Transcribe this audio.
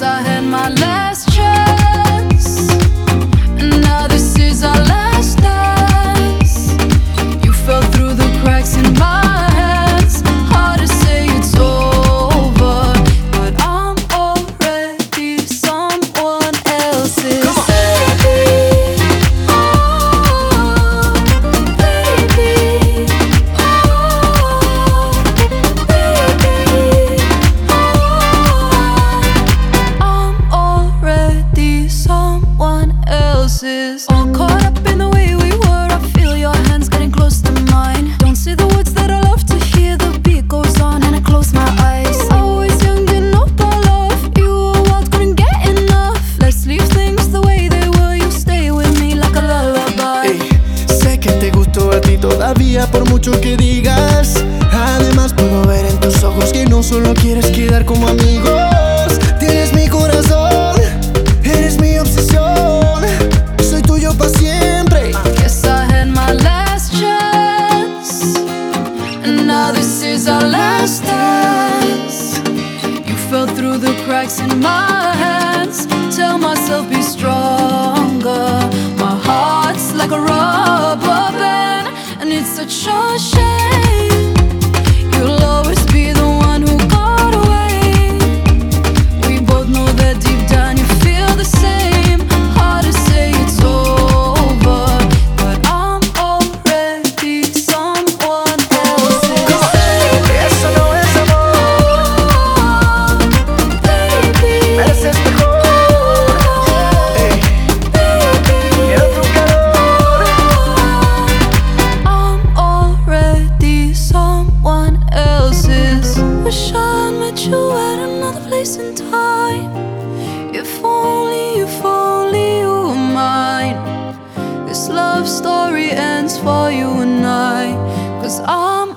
I have. Digas. Además puedo ver en tus ojos que no solo quieres quedar como amigos. Tienes mi corazón, eres mi obsesión. Soy tuyo para siempre. Guess I had my last chance, and now this is our last dance. You fell through the cracks in my hands. Tell myself be stronger. My heart's like a and it's such a shame. place and time. If only, if only you were mine. This love story ends for you and I. Cause I'm